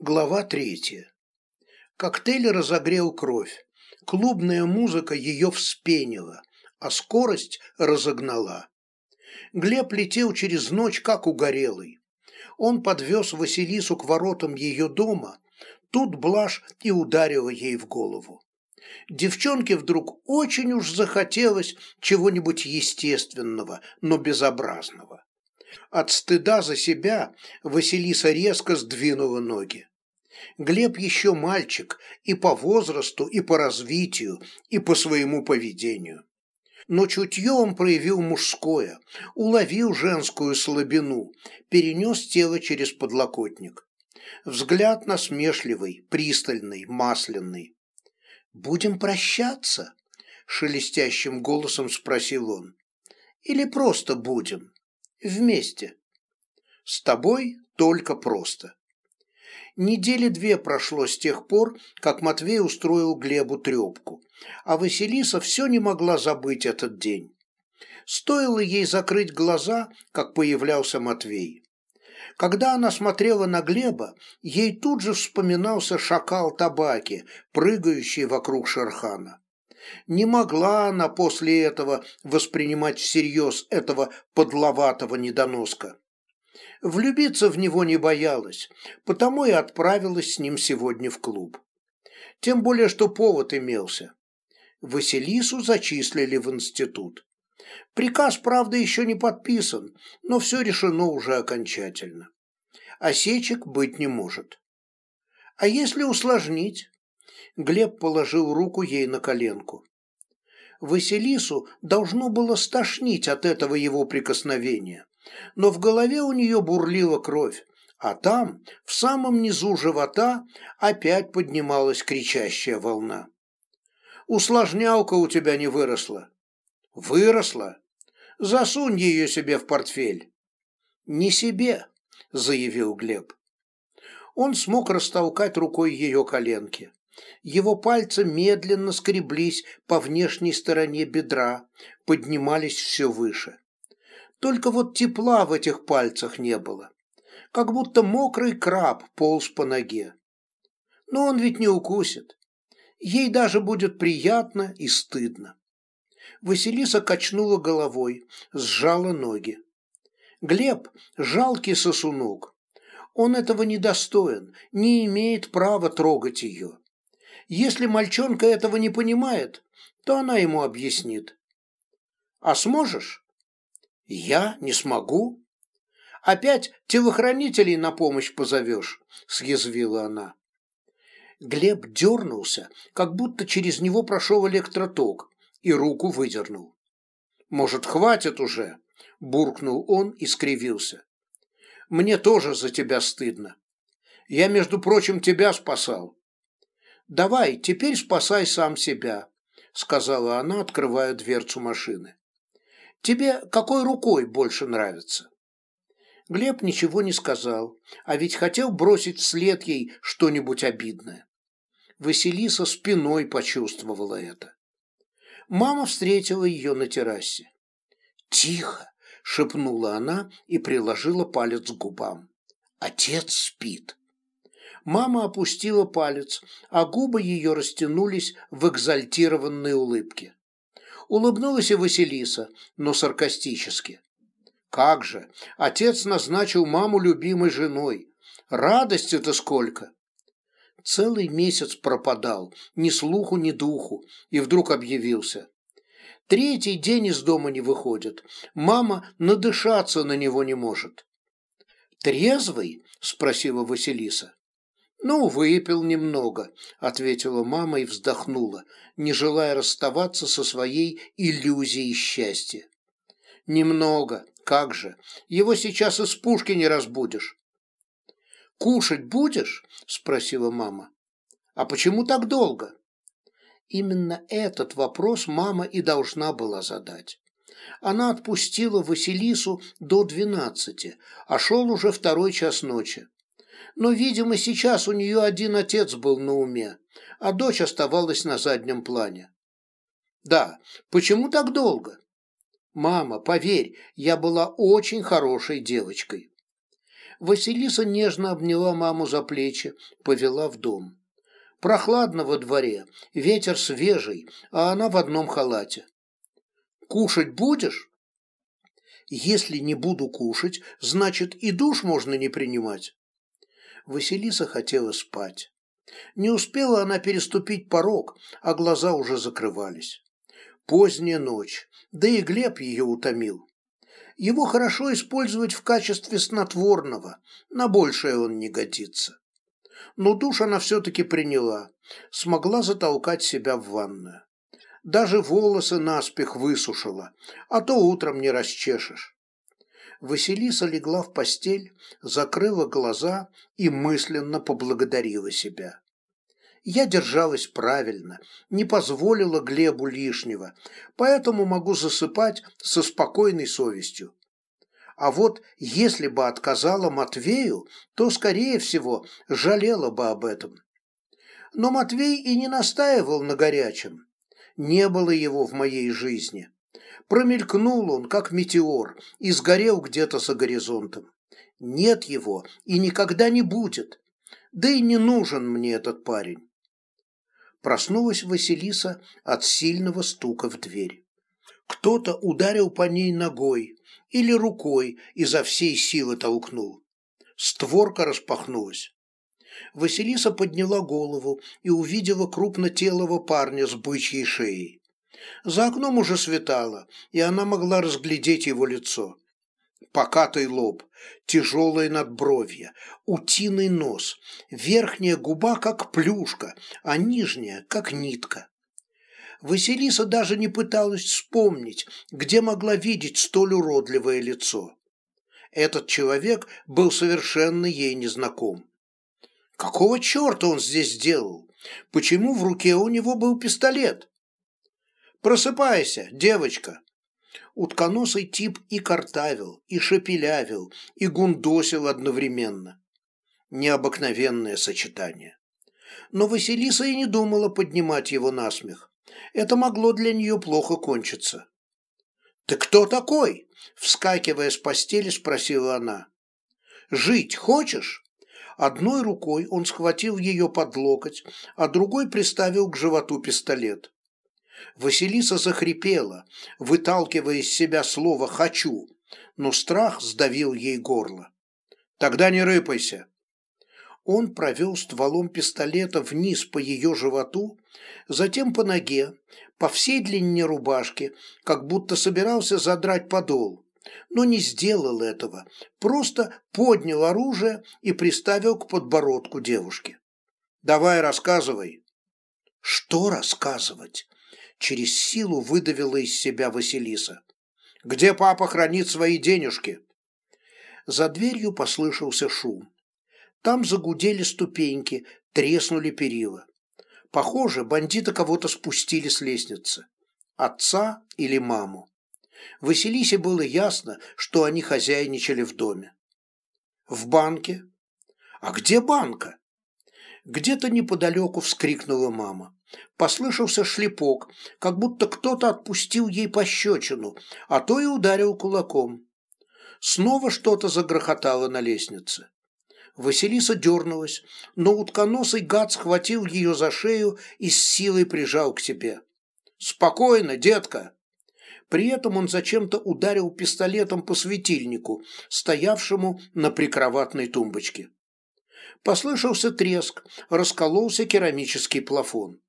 Глава третья. Коктейль разогрел кровь. Клубная музыка ее вспенила, а скорость разогнала. Глеб летел через ночь, как угорелый. Он подвез Василису к воротам ее дома, тут блажь и ударила ей в голову. Девчонке вдруг очень уж захотелось чего-нибудь естественного, но безобразного. От стыда за себя Василиса резко сдвинула ноги. Глеб еще мальчик и по возрасту, и по развитию, и по своему поведению. Но чутье он проявил мужское, уловил женскую слабину, перенес тело через подлокотник. Взгляд насмешливый, пристальный, масляный. «Будем прощаться?» – шелестящим голосом спросил он. «Или просто будем?» Вместе. С тобой только просто. Недели две прошло с тех пор, как Матвей устроил Глебу трепку, а Василиса все не могла забыть этот день. Стоило ей закрыть глаза, как появлялся Матвей. Когда она смотрела на Глеба, ей тут же вспоминался шакал табаки, прыгающий вокруг Шерхана. Не могла она после этого воспринимать всерьез этого подловатого недоноска. Влюбиться в него не боялась, потому и отправилась с ним сегодня в клуб. Тем более, что повод имелся. Василису зачислили в институт. Приказ, правда, еще не подписан, но все решено уже окончательно. Осечек быть не может. А если усложнить? Глеб положил руку ей на коленку. Василису должно было стошнить от этого его прикосновения, но в голове у нее бурлила кровь, а там, в самом низу живота, опять поднималась кричащая волна. «Усложнялка у тебя не выросла». «Выросла? Засунь ее себе в портфель». «Не себе», — заявил Глеб. Он смог растолкать рукой ее коленки. Его пальцы медленно скреблись по внешней стороне бедра, поднимались все выше. Только вот тепла в этих пальцах не было. Как будто мокрый краб полз по ноге. Но он ведь не укусит. Ей даже будет приятно и стыдно. Василиса качнула головой, сжала ноги. Глеб – жалкий сосунок. Он этого не достоин, не имеет права трогать ее. Если мальчонка этого не понимает, то она ему объяснит. А сможешь? Я не смогу. Опять телохранителей на помощь позовешь, съязвила она. Глеб дернулся, как будто через него прошел электроток, и руку выдернул. «Может, хватит уже?» – буркнул он и скривился. «Мне тоже за тебя стыдно. Я, между прочим, тебя спасал. «Давай, теперь спасай сам себя», — сказала она, открывая дверцу машины. «Тебе какой рукой больше нравится?» Глеб ничего не сказал, а ведь хотел бросить вслед ей что-нибудь обидное. Василиса спиной почувствовала это. Мама встретила ее на террасе. «Тихо!» — шепнула она и приложила палец к губам. «Отец спит!» Мама опустила палец, а губы ее растянулись в экзальтированной улыбке. Улыбнулась и Василиса, но саркастически. «Как же! Отец назначил маму любимой женой. Радости-то сколько!» Целый месяц пропадал, ни слуху, ни духу, и вдруг объявился. Третий день из дома не выходит. Мама надышаться на него не может. «Трезвый?» – спросила Василиса. «Ну, выпил немного», — ответила мама и вздохнула, не желая расставаться со своей иллюзией счастья. «Немного, как же, его сейчас из пушки не разбудишь». «Кушать будешь?» — спросила мама. «А почему так долго?» Именно этот вопрос мама и должна была задать. Она отпустила Василису до двенадцати, а шел уже второй час ночи но, видимо, сейчас у нее один отец был на уме, а дочь оставалась на заднем плане. «Да, почему так долго?» «Мама, поверь, я была очень хорошей девочкой». Василиса нежно обняла маму за плечи, повела в дом. Прохладно во дворе, ветер свежий, а она в одном халате. «Кушать будешь?» «Если не буду кушать, значит и душ можно не принимать». Василиса хотела спать. Не успела она переступить порог, а глаза уже закрывались. Поздняя ночь, да и Глеб ее утомил. Его хорошо использовать в качестве снотворного, на большее он не годится. Но душ она все-таки приняла, смогла затолкать себя в ванную. Даже волосы наспех высушила, а то утром не расчешешь. Василиса легла в постель, закрыла глаза и мысленно поблагодарила себя. Я держалась правильно, не позволила Глебу лишнего, поэтому могу засыпать со спокойной совестью. А вот если бы отказала Матвею, то, скорее всего, жалела бы об этом. Но Матвей и не настаивал на горячем. Не было его в моей жизни. Промелькнул он, как метеор, и сгорел где-то за горизонтом. Нет его и никогда не будет. Да и не нужен мне этот парень. Проснулась Василиса от сильного стука в дверь. Кто-то ударил по ней ногой или рукой изо всей силы толкнул. Створка распахнулась. Василиса подняла голову и увидела крупнотелого парня с бычьей шеей. За окном уже светало, и она могла разглядеть его лицо. Покатый лоб, тяжелое надбровье, утиный нос, верхняя губа как плюшка, а нижняя как нитка. Василиса даже не пыталась вспомнить, где могла видеть столь уродливое лицо. Этот человек был совершенно ей незнаком. Какого черта он здесь делал? Почему в руке у него был пистолет? «Просыпайся, девочка!» Утконосый тип и картавил, и шепелявил, и гундосил одновременно. Необыкновенное сочетание. Но Василиса и не думала поднимать его на смех. Это могло для нее плохо кончиться. «Ты кто такой?» – вскакивая с постели, спросила она. «Жить хочешь?» Одной рукой он схватил ее под локоть, а другой приставил к животу пистолет. Василиса захрипела, выталкивая из себя слово «хочу», но страх сдавил ей горло. «Тогда не рыпайся!» Он провел стволом пистолета вниз по ее животу, затем по ноге, по всей длине рубашки, как будто собирался задрать подол, но не сделал этого, просто поднял оружие и приставил к подбородку девушки. «Давай рассказывай». «Что рассказывать?» Через силу выдавила из себя Василиса. «Где папа хранит свои денежки?» За дверью послышался шум. Там загудели ступеньки, треснули перила. Похоже, бандиты кого-то спустили с лестницы. Отца или маму. Василисе было ясно, что они хозяйничали в доме. В банке? А где банка? Где-то неподалеку вскрикнула мама. Послышался шлепок, как будто кто-то отпустил ей пощечину, а то и ударил кулаком. Снова что-то загрохотало на лестнице. Василиса дернулась, но утконосый гад схватил ее за шею и с силой прижал к себе. «Спокойно, детка!» При этом он зачем-то ударил пистолетом по светильнику, стоявшему на прикроватной тумбочке. Послышался треск, раскололся керамический плафон.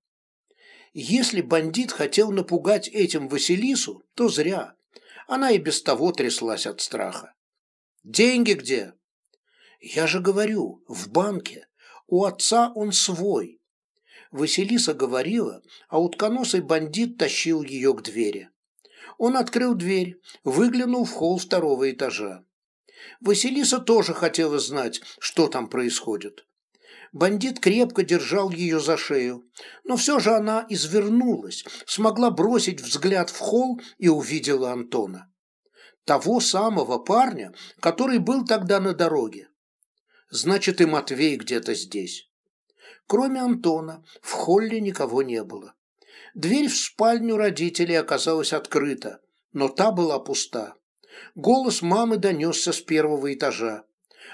Если бандит хотел напугать этим Василису, то зря. Она и без того тряслась от страха. «Деньги где?» «Я же говорю, в банке. У отца он свой». Василиса говорила, а утконосый бандит тащил ее к двери. Он открыл дверь, выглянул в холл второго этажа. Василиса тоже хотела знать, что там происходит. Бандит крепко держал ее за шею, но все же она извернулась, смогла бросить взгляд в холл и увидела Антона. Того самого парня, который был тогда на дороге. Значит, и Матвей где-то здесь. Кроме Антона, в холле никого не было. Дверь в спальню родителей оказалась открыта, но та была пуста. Голос мамы донесся с первого этажа.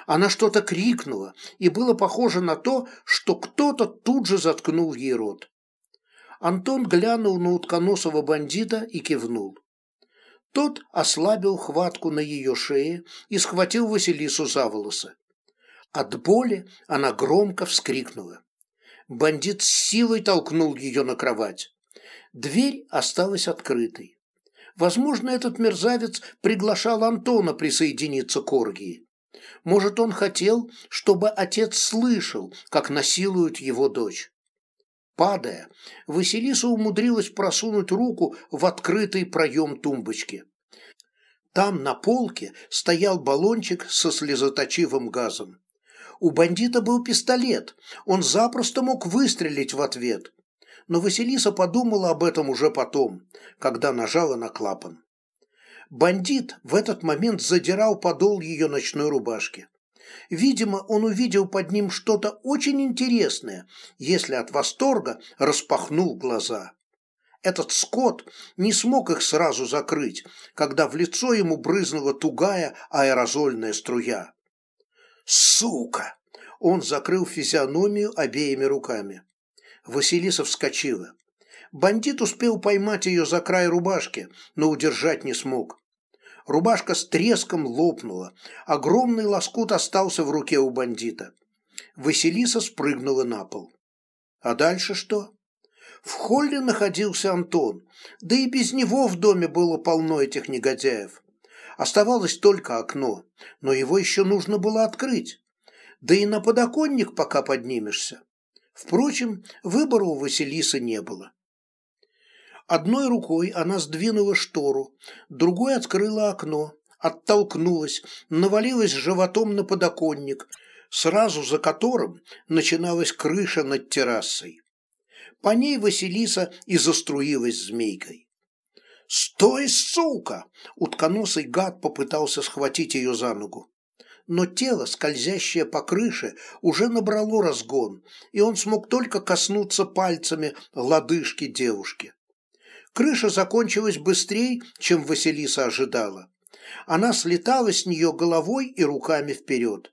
Она что-то крикнула, и было похоже на то, что кто-то тут же заткнул ей рот. Антон глянул на утконосого бандита и кивнул. Тот ослабил хватку на ее шее и схватил Василису за волосы. От боли она громко вскрикнула. Бандит с силой толкнул ее на кровать. Дверь осталась открытой. Возможно, этот мерзавец приглашал Антона присоединиться к оргии. Может, он хотел, чтобы отец слышал, как насилуют его дочь. Падая, Василиса умудрилась просунуть руку в открытый проем тумбочки. Там на полке стоял баллончик со слезоточивым газом. У бандита был пистолет, он запросто мог выстрелить в ответ. Но Василиса подумала об этом уже потом, когда нажала на клапан. Бандит в этот момент задирал подол ее ночной рубашки. Видимо, он увидел под ним что-то очень интересное, если от восторга распахнул глаза. Этот скот не смог их сразу закрыть, когда в лицо ему брызнула тугая аэрозольная струя. «Сука!» Он закрыл физиономию обеими руками. Василиса вскочила. Бандит успел поймать ее за край рубашки, но удержать не смог. Рубашка с треском лопнула. Огромный лоскут остался в руке у бандита. Василиса спрыгнула на пол. А дальше что? В холле находился Антон, да и без него в доме было полно этих негодяев. Оставалось только окно, но его еще нужно было открыть. Да и на подоконник пока поднимешься. Впрочем, выбора у Василисы не было. Одной рукой она сдвинула штору, другой открыла окно, оттолкнулась, навалилась животом на подоконник, сразу за которым начиналась крыша над террасой. По ней Василиса и заструилась змейкой. «Стой, сука!» Утконосый гад попытался схватить ее за ногу. Но тело, скользящее по крыше, уже набрало разгон, и он смог только коснуться пальцами лодыжки девушки. Крыша закончилась быстрее, чем Василиса ожидала. Она слетала с нее головой и руками вперед.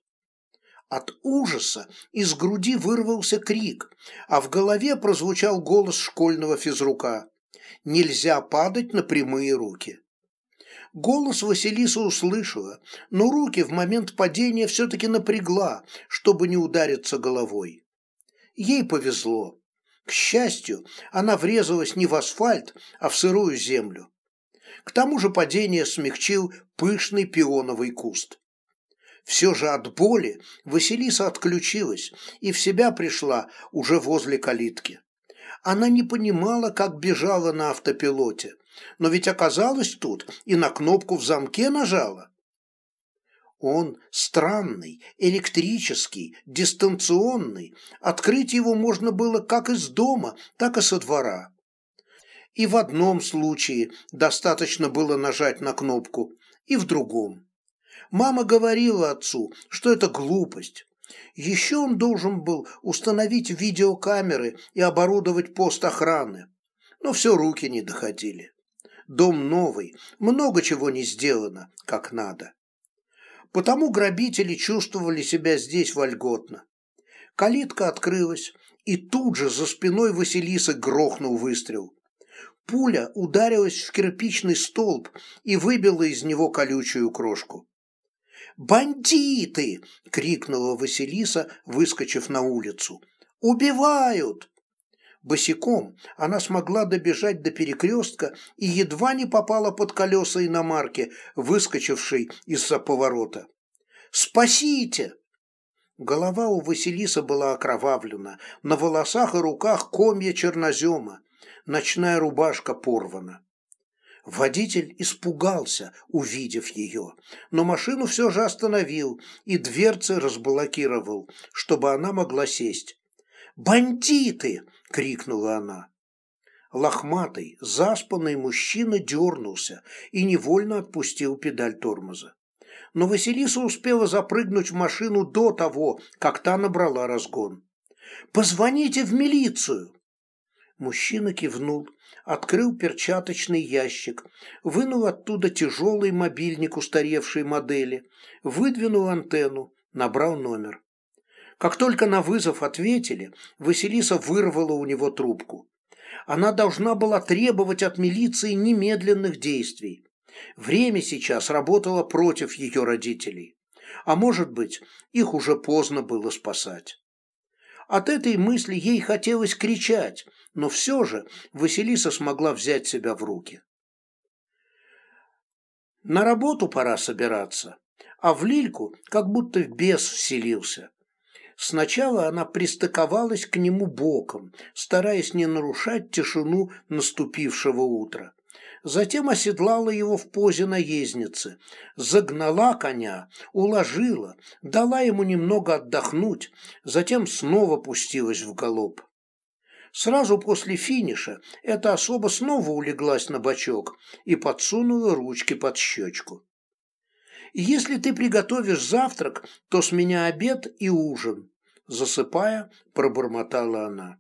От ужаса из груди вырвался крик, а в голове прозвучал голос школьного физрука. «Нельзя падать на прямые руки». Голос Василиса услышала, но руки в момент падения все-таки напрягла, чтобы не удариться головой. Ей повезло. К счастью, она врезалась не в асфальт, а в сырую землю. К тому же падение смягчил пышный пионовый куст. Все же от боли Василиса отключилась и в себя пришла уже возле калитки. Она не понимала, как бежала на автопилоте, но ведь оказалась тут и на кнопку в замке нажала. Он странный, электрический, дистанционный. Открыть его можно было как из дома, так и со двора. И в одном случае достаточно было нажать на кнопку, и в другом. Мама говорила отцу, что это глупость. Еще он должен был установить видеокамеры и оборудовать пост охраны. Но все руки не доходили. Дом новый, много чего не сделано, как надо. Потому грабители чувствовали себя здесь вольготно. Калитка открылась, и тут же за спиной Василисы грохнул выстрел. Пуля ударилась в кирпичный столб и выбила из него колючую крошку. «Бандиты!» — крикнула Василиса, выскочив на улицу. «Убивают!» Босиком она смогла добежать до перекрестка и едва не попала под колеса иномарки, выскочившей из-за поворота. «Спасите!» Голова у Василиса была окровавлена, на волосах и руках комья чернозема, ночная рубашка порвана. Водитель испугался, увидев ее, но машину все же остановил и дверцы разблокировал, чтобы она могла сесть. «Бандиты!» — крикнула она. Лохматый, заспанный мужчина дернулся и невольно отпустил педаль тормоза. Но Василиса успела запрыгнуть в машину до того, как та набрала разгон. «Позвоните в милицию!» Мужчина кивнул, открыл перчаточный ящик, вынул оттуда тяжелый мобильник устаревшей модели, выдвинул антенну, Набрал номер. Как только на вызов ответили, Василиса вырвала у него трубку. Она должна была требовать от милиции немедленных действий. Время сейчас работало против ее родителей. А может быть, их уже поздно было спасать. От этой мысли ей хотелось кричать, но все же Василиса смогла взять себя в руки. На работу пора собираться, а в Лильку как будто в бес вселился. Сначала она пристыковалась к нему боком, стараясь не нарушать тишину наступившего утра. Затем оседлала его в позе наездницы, загнала коня, уложила, дала ему немного отдохнуть, затем снова пустилась в галоп. Сразу после финиша эта особа снова улеглась на бочок и подсунула ручки под щечку. «Если ты приготовишь завтрак, то с меня обед и ужин», засыпая, пробормотала она.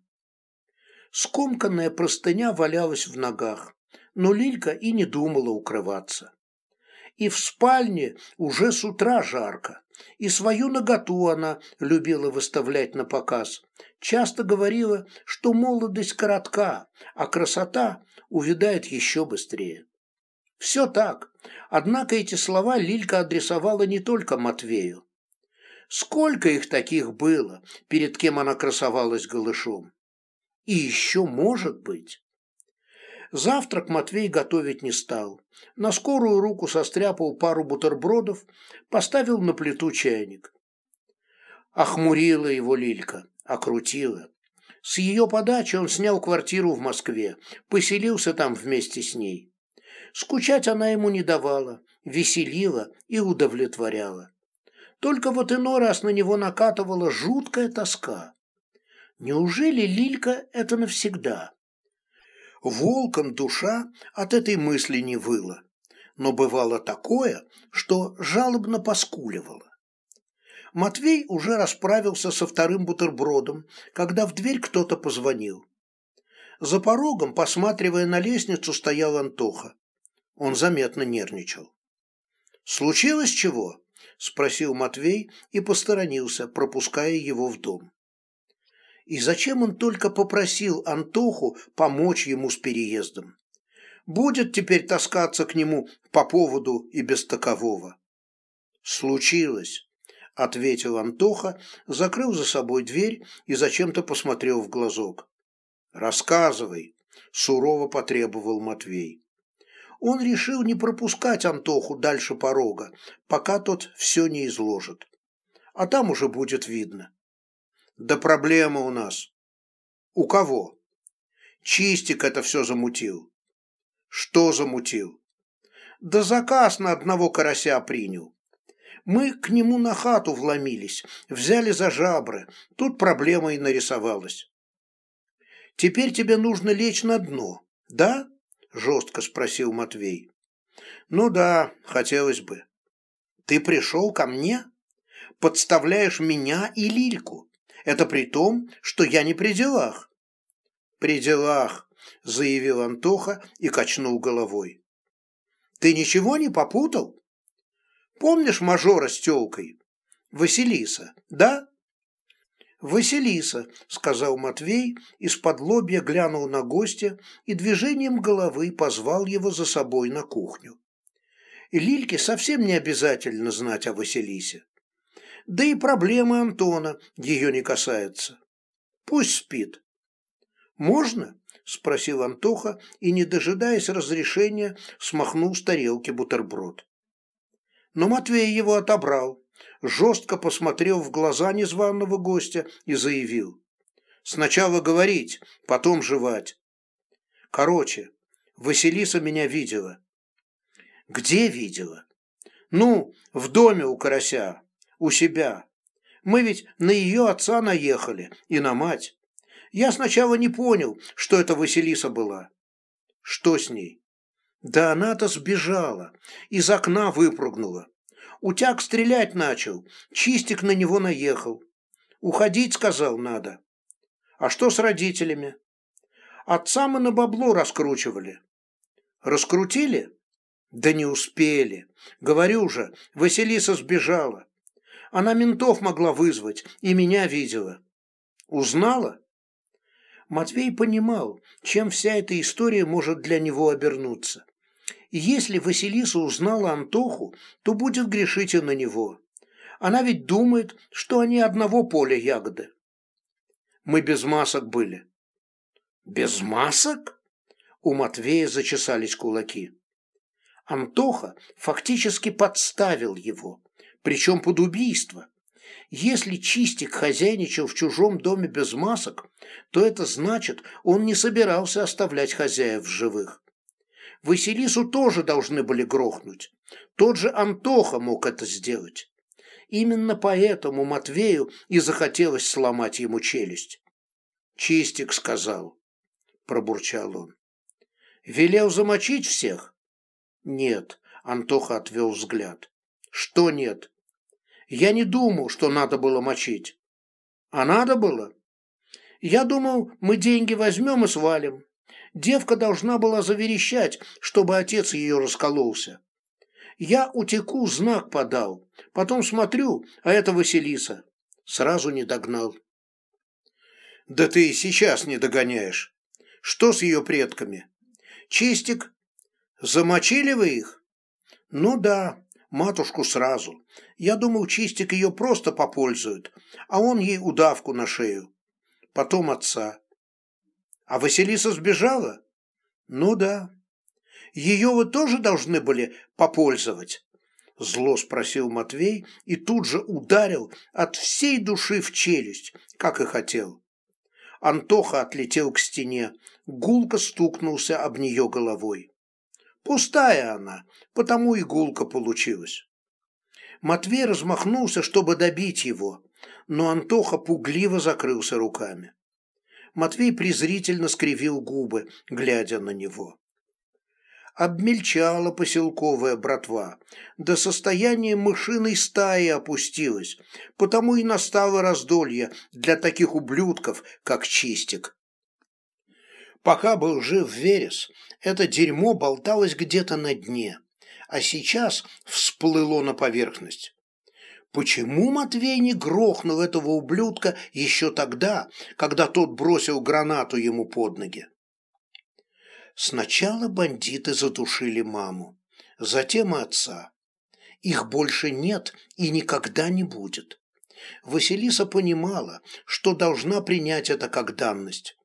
Скомканная простыня валялась в ногах, но Лилька и не думала укрываться. И в спальне уже с утра жарко, и свою наготу она любила выставлять на показ. Часто говорила, что молодость коротка, а красота увядает еще быстрее. Все так, однако эти слова Лилька адресовала не только Матвею. Сколько их таких было, перед кем она красовалась голышом? И еще может быть. Завтрак Матвей готовить не стал. На скорую руку состряпал пару бутербродов, поставил на плиту чайник. Охмурила его Лилька, окрутила. С ее подачи он снял квартиру в Москве, поселился там вместе с ней. Скучать она ему не давала, веселила и удовлетворяла. Только вот иной раз на него накатывала жуткая тоска. Неужели Лилька это навсегда? Волком душа от этой мысли не выла, но бывало такое, что жалобно поскуливала. Матвей уже расправился со вторым бутербродом, когда в дверь кто-то позвонил. За порогом, посматривая на лестницу, стоял Антоха. Он заметно нервничал. «Случилось чего?» – спросил Матвей и посторонился, пропуская его в дом. И зачем он только попросил Антоху помочь ему с переездом? Будет теперь таскаться к нему по поводу и без такового. Случилось, ответил Антоха, закрыл за собой дверь и зачем-то посмотрел в глазок. Рассказывай, сурово потребовал Матвей. Он решил не пропускать Антоху дальше порога, пока тот все не изложит. А там уже будет видно. Да проблема у нас. У кого? Чистик это все замутил. Что замутил? Да заказ на одного карася принял. Мы к нему на хату вломились, взяли за жабры. Тут проблема и нарисовалась. Теперь тебе нужно лечь на дно, да? Жестко спросил Матвей. Ну да, хотелось бы. Ты пришел ко мне? Подставляешь меня и Лильку. Это при том, что я не при делах. При делах, заявил Антоха и качнул головой. Ты ничего не попутал? Помнишь мажора с тёлкой? Василиса, да? Василиса, сказал Матвей, из-под лобья глянул на гостя и движением головы позвал его за собой на кухню. Лильке совсем не обязательно знать о Василисе. Да и проблемы Антона ее не касаются. Пусть спит. Можно? спросил Антоха и, не дожидаясь разрешения, смахнул с тарелки бутерброд. Но Матвей его отобрал, жестко посмотрел в глаза незваного гостя и заявил. «Сначала говорить, потом жевать. Короче, Василиса меня видела». «Где видела?» «Ну, в доме у карася у себя. Мы ведь на ее отца наехали и на мать. Я сначала не понял, что это Василиса была. Что с ней? Да она-то сбежала, из окна выпрыгнула. Утяг стрелять начал, чистик на него наехал. Уходить, сказал, надо. А что с родителями? Отца мы на бабло раскручивали. Раскрутили? Да не успели. Говорю же, Василиса сбежала. Она ментов могла вызвать и меня видела. Узнала? Матвей понимал, чем вся эта история может для него обернуться. Если Василиса узнала Антоху, то будет грешить и на него. Она ведь думает, что они одного поля ягоды. Мы без масок были. Без масок? У Матвея зачесались кулаки. Антоха фактически подставил его, причем под убийство. Если Чистик хозяйничал в чужом доме без масок, то это значит, он не собирался оставлять хозяев в живых. Василису тоже должны были грохнуть. Тот же Антоха мог это сделать. Именно поэтому Матвею и захотелось сломать ему челюсть. «Чистик сказал», — пробурчал он. «Велел замочить всех?» «Нет», — Антоха отвел взгляд. «Что нет?» «Я не думал, что надо было мочить». «А надо было?» «Я думал, мы деньги возьмем и свалим. Девка должна была заверещать, чтобы отец ее раскололся. Я утеку, знак подал. Потом смотрю, а это Василиса. Сразу не догнал. Да ты и сейчас не догоняешь. Что с ее предками? Чистик? Замочили вы их? Ну да, матушку сразу. Я думал, Чистик ее просто попользует, а он ей удавку на шею. Потом отца. А Василиса сбежала? Ну да. Ее вы тоже должны были попользовать? Зло спросил Матвей и тут же ударил от всей души в челюсть, как и хотел. Антоха отлетел к стене, гулко стукнулся об нее головой. Пустая она, потому и гулка получилась. Матвей размахнулся, чтобы добить его, но Антоха пугливо закрылся руками. Матвей презрительно скривил губы, глядя на него обмельчала поселковая братва, до состояния мышиной стаи опустилась, потому и настало раздолье для таких ублюдков, как Чистик. Пока был жив Верес, это дерьмо болталось где-то на дне, а сейчас всплыло на поверхность. Почему Матвей не грохнул этого ублюдка еще тогда, когда тот бросил гранату ему под ноги? Сначала бандиты задушили маму, затем отца. Их больше нет и никогда не будет. Василиса понимала, что должна принять это как данность.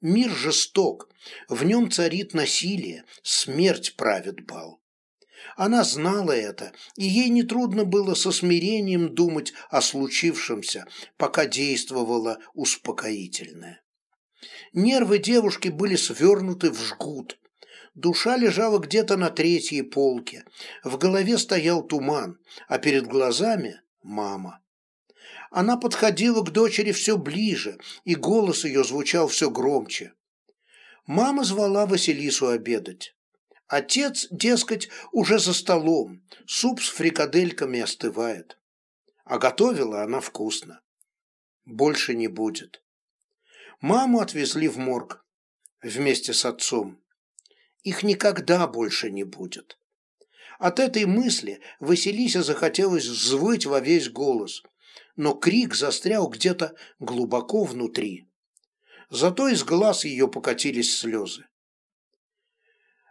Мир жесток, в нем царит насилие, смерть правит бал. Она знала это, и ей нетрудно было со смирением думать о случившемся, пока действовало успокоительное. Нервы девушки были свернуты в жгут. Душа лежала где-то на третьей полке. В голове стоял туман, а перед глазами – мама. Она подходила к дочери все ближе, и голос ее звучал все громче. Мама звала Василису обедать. Отец, дескать, уже за столом, суп с фрикадельками остывает. А готовила она вкусно. Больше не будет. Маму отвезли в морг вместе с отцом. Их никогда больше не будет. От этой мысли Василисе захотелось взвыть во весь голос, но крик застрял где-то глубоко внутри. Зато из глаз ее покатились слезы.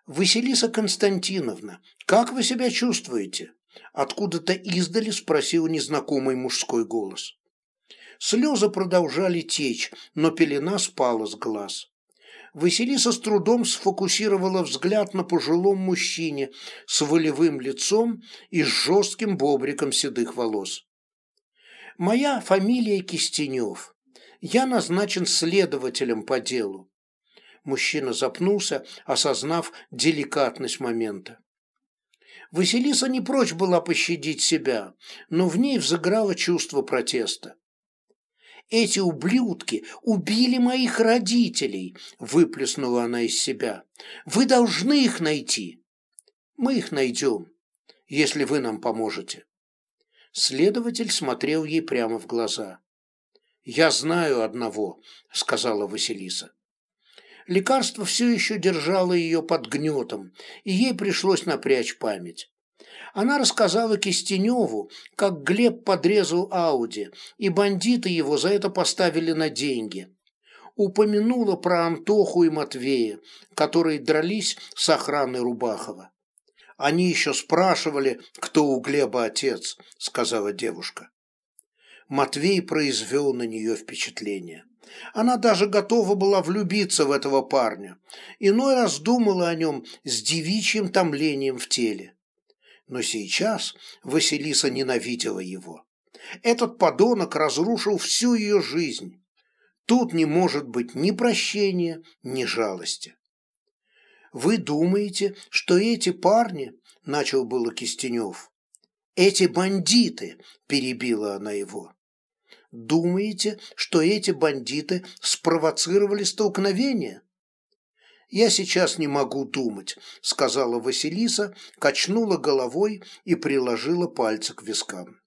«Василиса Константиновна, как вы себя чувствуете?» Откуда-то издали спросил незнакомый мужской голос. Слезы продолжали течь, но пелена спала с глаз. Василиса с трудом сфокусировала взгляд на пожилом мужчине с волевым лицом и с жестким бобриком седых волос. «Моя фамилия Кистенев. Я назначен следователем по делу». Мужчина запнулся, осознав деликатность момента. Василиса не прочь была пощадить себя, но в ней взыграло чувство протеста. Эти ублюдки убили моих родителей, выплеснула она из себя. Вы должны их найти. Мы их найдем, если вы нам поможете. Следователь смотрел ей прямо в глаза. «Я знаю одного», — сказала Василиса. Лекарство все еще держало ее под гнетом, и ей пришлось напрячь память. Она рассказала Кистеневу, как Глеб подрезал Ауди, и бандиты его за это поставили на деньги. Упомянула про Антоху и Матвея, которые дрались с охраной Рубахова. Они еще спрашивали, кто у Глеба отец, сказала девушка. Матвей произвел на нее впечатление. Она даже готова была влюбиться в этого парня. Иной раз думала о нем с девичьим томлением в теле. Но сейчас Василиса ненавидела его. Этот подонок разрушил всю ее жизнь. Тут не может быть ни прощения, ни жалости. «Вы думаете, что эти парни, — начал было Кистенев, — эти бандиты, — перебила она его. Думаете, что эти бандиты спровоцировали столкновение? «Я сейчас не могу думать», — сказала Василиса, качнула головой и приложила пальцы к вискам.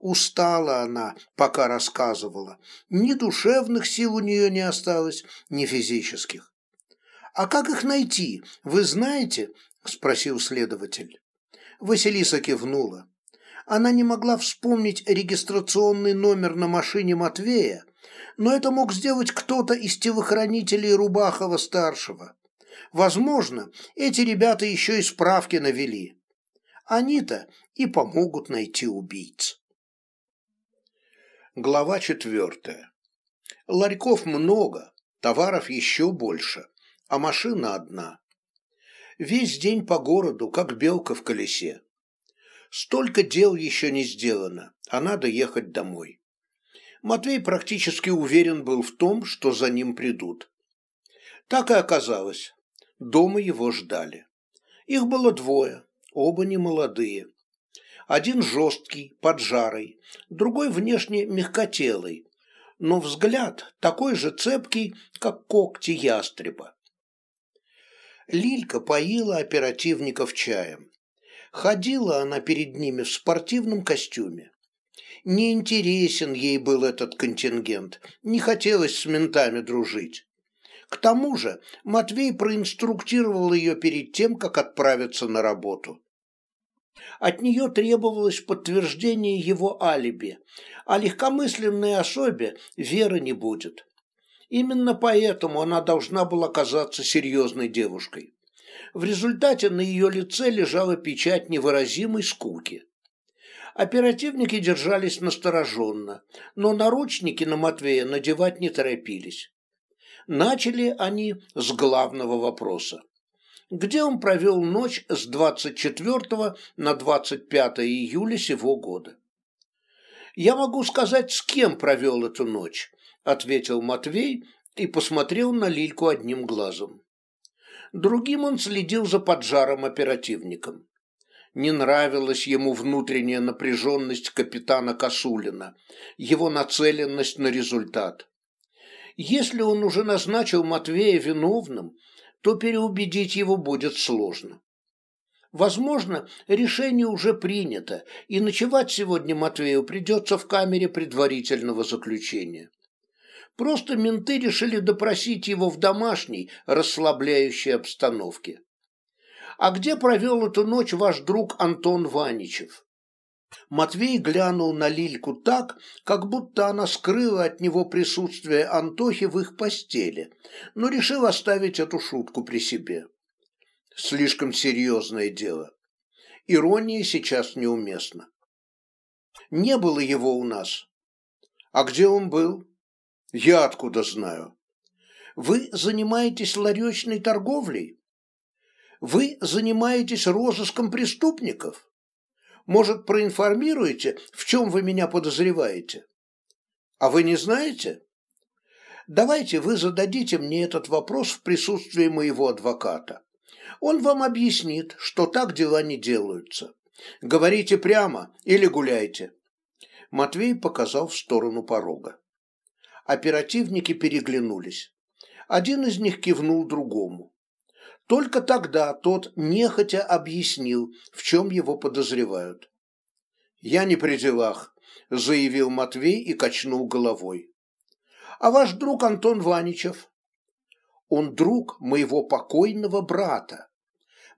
Устала она, пока рассказывала. Ни душевных сил у нее не осталось, ни физических. «А как их найти, вы знаете?» – спросил следователь. Василиса кивнула. Она не могла вспомнить регистрационный номер на машине Матвея, но это мог сделать кто-то из телохранителей Рубахова-старшего. Возможно, эти ребята еще и справки навели. Они-то и помогут найти убийц. Глава четвертая. Ларьков много, товаров еще больше, а машина одна. Весь день по городу, как белка в колесе. Столько дел еще не сделано, а надо ехать домой. Матвей практически уверен был в том, что за ним придут. Так и оказалось. Дома его ждали. Их было двое, оба немолодые. Один жесткий, поджарый, другой внешне мягкотелый, но взгляд такой же цепкий, как когти ястреба. Лилька поила оперативников чаем. Ходила она перед ними в спортивном костюме. Неинтересен ей был этот контингент, не хотелось с ментами дружить. К тому же Матвей проинструктировал ее перед тем, как отправиться на работу. От нее требовалось подтверждение его алиби, а легкомысленной особе веры не будет. Именно поэтому она должна была казаться серьезной девушкой. В результате на ее лице лежала печать невыразимой скуки. Оперативники держались настороженно, но наручники на Матвея надевать не торопились. Начали они с главного вопроса. Где он провел ночь с 24 на 25 июля сего года? «Я могу сказать, с кем провел эту ночь», – ответил Матвей и посмотрел на Лильку одним глазом другим он следил за поджаром оперативником. Не нравилась ему внутренняя напряженность капитана Косулина, его нацеленность на результат. Если он уже назначил Матвея виновным, то переубедить его будет сложно. Возможно, решение уже принято, и ночевать сегодня Матвею придется в камере предварительного заключения. Просто менты решили допросить его в домашней, расслабляющей обстановке. «А где провел эту ночь ваш друг Антон Ваничев?» Матвей глянул на Лильку так, как будто она скрыла от него присутствие Антохи в их постели, но решил оставить эту шутку при себе. Слишком серьезное дело. Ирония сейчас неуместна. Не было его у нас. А где он был? Я откуда знаю? Вы занимаетесь ларечной торговлей? Вы занимаетесь розыском преступников? Может, проинформируете, в чем вы меня подозреваете? А вы не знаете? Давайте вы зададите мне этот вопрос в присутствии моего адвоката. Он вам объяснит, что так дела не делаются. Говорите прямо или гуляйте. Матвей показал в сторону порога. Оперативники переглянулись. Один из них кивнул другому. Только тогда тот нехотя объяснил, в чем его подозревают. «Я не при делах», – заявил Матвей и качнул головой. «А ваш друг Антон Ваничев?» «Он друг моего покойного брата.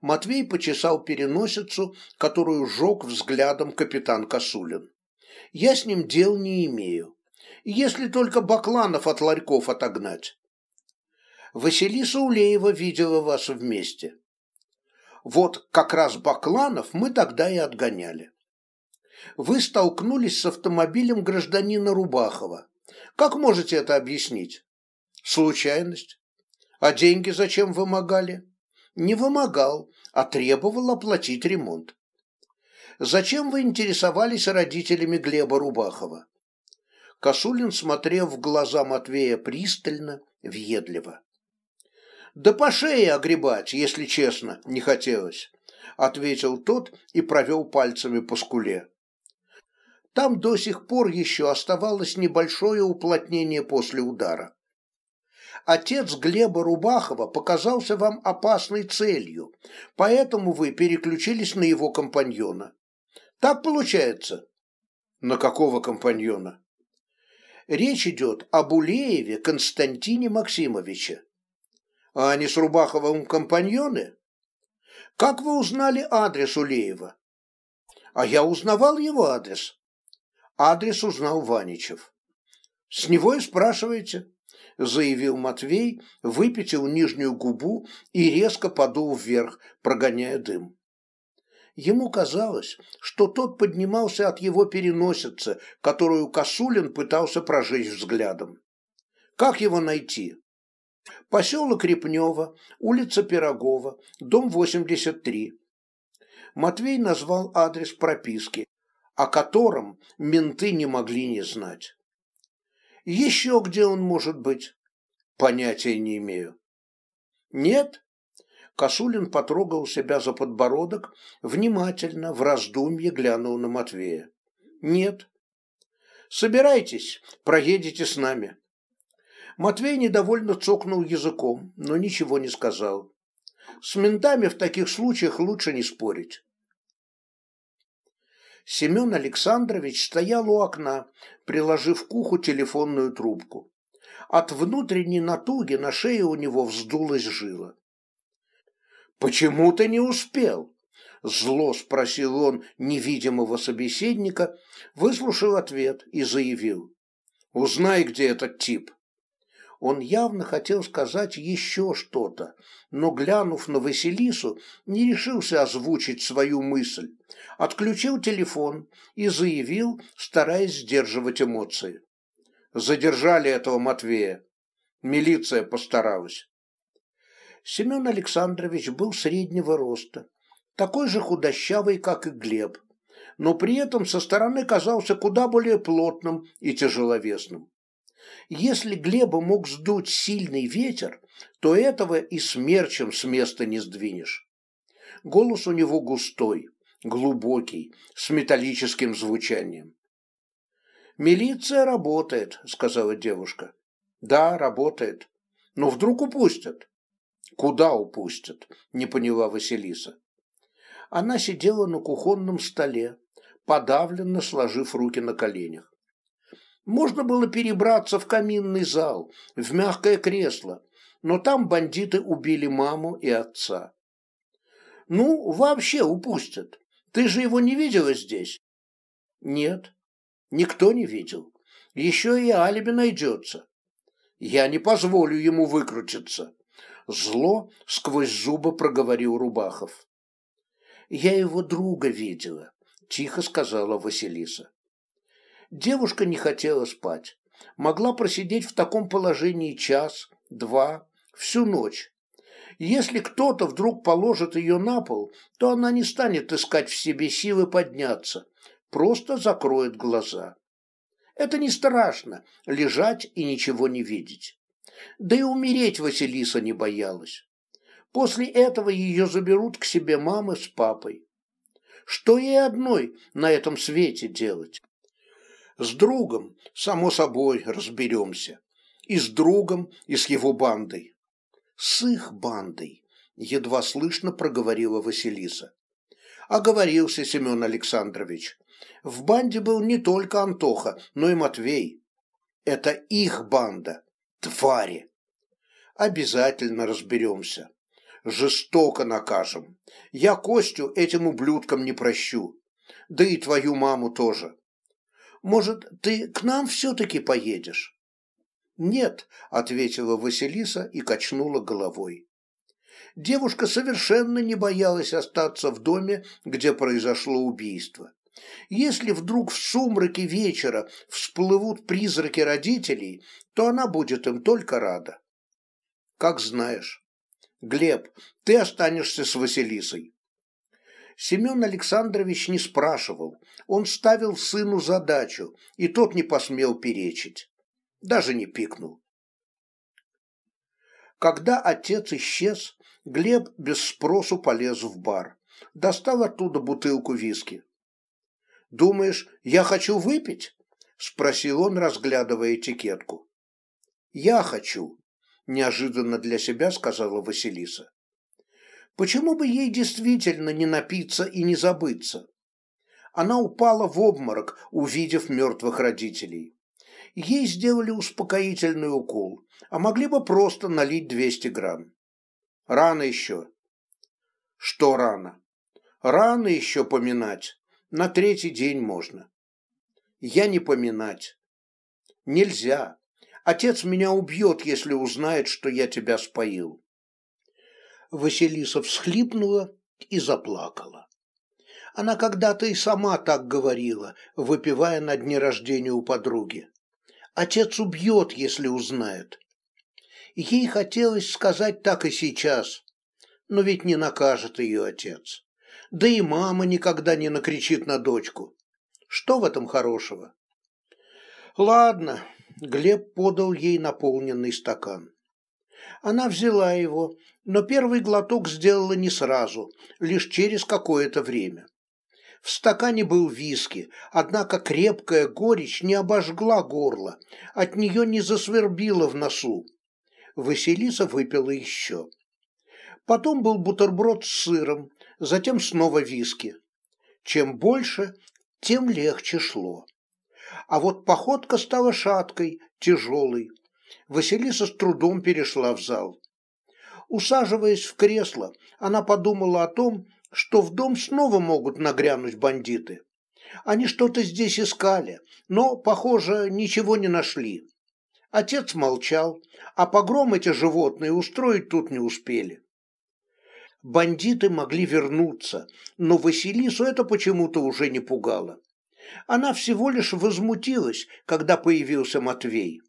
Матвей почесал переносицу, которую сжег взглядом капитан Косулин. «Я с ним дел не имею. Если только Бакланов от ларьков отогнать. Василиса Улеева видела вас вместе. Вот как раз Бакланов мы тогда и отгоняли. Вы столкнулись с автомобилем гражданина Рубахова. Как можете это объяснить? Случайность. А деньги зачем вымогали? Не вымогал, а требовал оплатить ремонт. Зачем вы интересовались родителями Глеба Рубахова? Косулин смотрел в глаза Матвея пристально, въедливо. «Да по шее огребать, если честно, не хотелось», — ответил тот и провел пальцами по скуле. Там до сих пор еще оставалось небольшое уплотнение после удара. Отец Глеба Рубахова показался вам опасной целью, поэтому вы переключились на его компаньона. Так получается? На какого компаньона? Речь идет об Улееве Константине Максимовиче. А они с Рубаховым компаньоны? Как вы узнали адрес Улеева? А я узнавал его адрес. Адрес узнал Ваничев. С него и спрашиваете, заявил Матвей, выпятил нижнюю губу и резко подул вверх, прогоняя дым. Ему казалось, что тот поднимался от его переносицы, которую Косулин пытался прожечь взглядом. Как его найти? Поселок Репнево, улица Пирогова, дом 83. Матвей назвал адрес прописки, о котором менты не могли не знать. Еще где он может быть? Понятия не имею. Нет? Косулин потрогал себя за подбородок, внимательно, в раздумье глянул на Матвея. «Нет». «Собирайтесь, проедете с нами». Матвей недовольно цокнул языком, но ничего не сказал. С ментами в таких случаях лучше не спорить. Семен Александрович стоял у окна, приложив к уху телефонную трубку. От внутренней натуги на шее у него вздулась жила. «Почему ты не успел?» Зло спросил он невидимого собеседника, выслушал ответ и заявил. «Узнай, где этот тип». Он явно хотел сказать еще что-то, но, глянув на Василису, не решился озвучить свою мысль, отключил телефон и заявил, стараясь сдерживать эмоции. Задержали этого Матвея. Милиция постаралась. Семен Александрович был среднего роста, такой же худощавый, как и Глеб, но при этом со стороны казался куда более плотным и тяжеловесным. Если Глеба мог сдуть сильный ветер, то этого и смерчем с места не сдвинешь. Голос у него густой, глубокий, с металлическим звучанием. «Милиция работает», — сказала девушка. «Да, работает. Но вдруг упустят. Куда упустят? Не поняла Василиса. Она сидела на кухонном столе, подавленно сложив руки на коленях. Можно было перебраться в каминный зал, в мягкое кресло, но там бандиты убили маму и отца. Ну, вообще упустят. Ты же его не видела здесь? Нет, никто не видел. Еще и алиби найдется. Я не позволю ему выкрутиться. Зло сквозь зубы проговорил Рубахов. «Я его друга видела», – тихо сказала Василиса. Девушка не хотела спать. Могла просидеть в таком положении час, два, всю ночь. Если кто-то вдруг положит ее на пол, то она не станет искать в себе силы подняться, просто закроет глаза. Это не страшно – лежать и ничего не видеть. Да и умереть Василиса не боялась. После этого ее заберут к себе мамы с папой. Что ей одной на этом свете делать? С другом, само собой, разберемся. И с другом, и с его бандой. С их бандой, едва слышно проговорила Василиса. Оговорился Семен Александрович. В банде был не только Антоха, но и Матвей. Это их банда, твари. Обязательно разберемся. Жестоко накажем. Я Костю этим ублюдкам не прощу. Да и твою маму тоже. Может, ты к нам все-таки поедешь? Нет, ответила Василиса и качнула головой. Девушка совершенно не боялась остаться в доме, где произошло убийство. Если вдруг в сумраке вечера всплывут призраки родителей, то она будет им только рада. Как знаешь. Глеб, ты останешься с Василисой. Семен Александрович не спрашивал, он ставил сыну задачу, и тот не посмел перечить. Даже не пикнул. Когда отец исчез, Глеб без спросу полез в бар. Достал оттуда бутылку виски. «Думаешь, я хочу выпить?» – спросил он, разглядывая этикетку. «Я хочу», – неожиданно для себя сказала Василиса. Почему бы ей действительно не напиться и не забыться? Она упала в обморок, увидев мертвых родителей. Ей сделали успокоительный укол, а могли бы просто налить 200 грамм. Рано еще. Что рано? Рано еще поминать. На третий день можно. Я не поминать. Нельзя. Отец меня убьет, если узнает, что я тебя споил. Василиса всхлипнула и заплакала. Она когда-то и сама так говорила, выпивая на дне рождения у подруги. Отец убьет, если узнает. Ей хотелось сказать так и сейчас, но ведь не накажет ее отец. Да и мама никогда не накричит на дочку. Что в этом хорошего? Ладно, Глеб подал ей наполненный стакан. Она взяла его, но первый глоток сделала не сразу, лишь через какое-то время. В стакане был виски, однако крепкая горечь не обожгла горло, от нее не засвербила в носу. Василиса выпила еще. Потом был бутерброд с сыром, затем снова виски. Чем больше, тем легче шло. А вот походка стала шаткой, тяжелой. Василиса с трудом перешла в зал. Усаживаясь в кресло, она подумала о том, что в дом снова могут нагрянуть бандиты. Они что-то здесь искали, но, похоже, ничего не нашли. Отец молчал, а погром эти животные устроить тут не успели. Бандиты могли вернуться, но Василису это почему-то уже не пугало. Она всего лишь возмутилась, когда появился Матвей.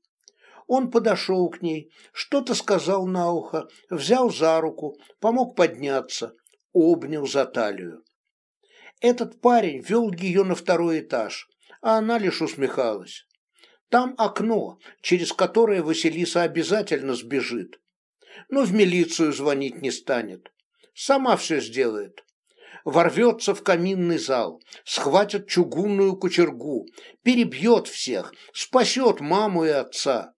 Он подошел к ней, что-то сказал на ухо, взял за руку, помог подняться, обнял за талию. Этот парень вел ее на второй этаж, а она лишь усмехалась. Там окно, через которое Василиса обязательно сбежит. Но в милицию звонить не станет. Сама все сделает. Ворвется в каминный зал, схватит чугунную кучергу, перебьет всех, спасет маму и отца.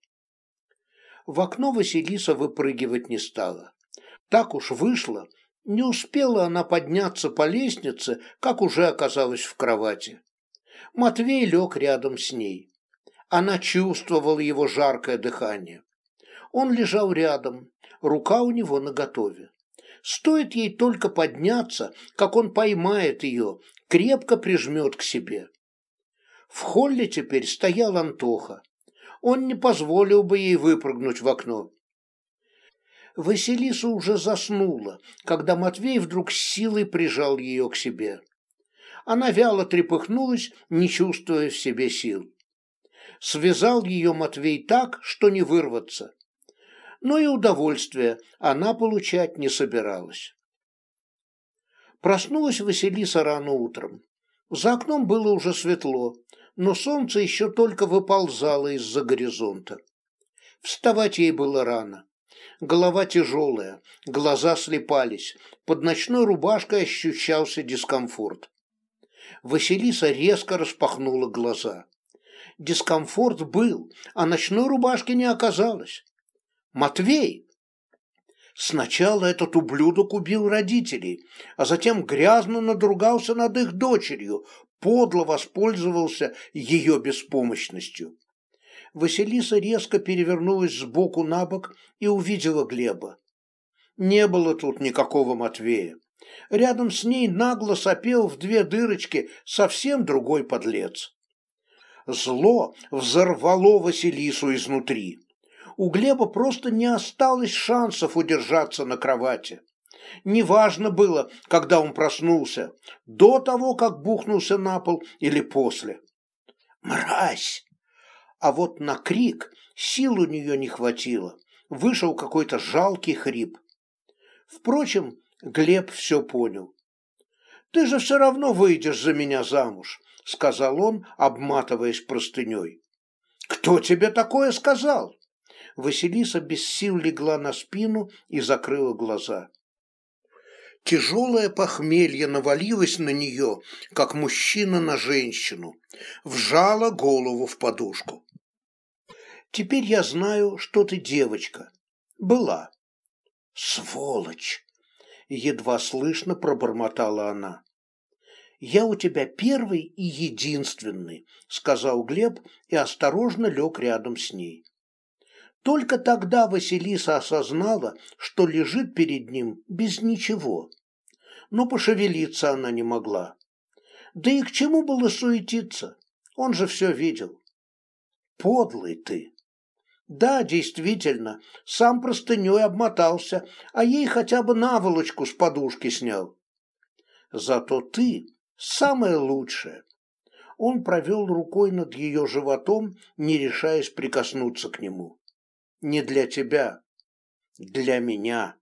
В окно Василиса выпрыгивать не стала. Так уж вышло, не успела она подняться по лестнице, как уже оказалась в кровати. Матвей лег рядом с ней. Она чувствовала его жаркое дыхание. Он лежал рядом, рука у него наготове. Стоит ей только подняться, как он поймает ее, крепко прижмет к себе. В холле теперь стоял Антоха он не позволил бы ей выпрыгнуть в окно. Василиса уже заснула, когда Матвей вдруг с силой прижал ее к себе. Она вяло трепыхнулась, не чувствуя в себе сил. Связал ее Матвей так, что не вырваться. Но и удовольствия она получать не собиралась. Проснулась Василиса рано утром. За окном было уже светло, но солнце еще только выползало из-за горизонта. Вставать ей было рано. Голова тяжелая, глаза слепались, под ночной рубашкой ощущался дискомфорт. Василиса резко распахнула глаза. Дискомфорт был, а ночной рубашки не оказалось. «Матвей!» Сначала этот ублюдок убил родителей, а затем грязно надругался над их дочерью, подло воспользовался ее беспомощностью. Василиса резко перевернулась сбоку на бок и увидела Глеба. Не было тут никакого Матвея. Рядом с ней нагло сопел в две дырочки совсем другой подлец. Зло взорвало Василису изнутри. У Глеба просто не осталось шансов удержаться на кровати. Неважно было, когда он проснулся, до того, как бухнулся на пол или после. «Мразь!» А вот на крик сил у нее не хватило. Вышел какой-то жалкий хрип. Впрочем, Глеб все понял. «Ты же все равно выйдешь за меня замуж», — сказал он, обматываясь простыней. «Кто тебе такое сказал?» Василиса без сил легла на спину и закрыла глаза. Тяжелое похмелье навалилось на нее, как мужчина на женщину, вжала голову в подушку. «Теперь я знаю, что ты девочка. Была». «Сволочь!» — едва слышно пробормотала она. «Я у тебя первый и единственный», — сказал Глеб и осторожно лег рядом с ней. Только тогда Василиса осознала, что лежит перед ним без ничего. Но пошевелиться она не могла. Да и к чему было суетиться? Он же все видел. Подлый ты. Да, действительно, сам простыней обмотался, а ей хотя бы наволочку с подушки снял. Зато ты самое лучшее. Он провел рукой над ее животом, не решаясь прикоснуться к нему не для тебя, для меня.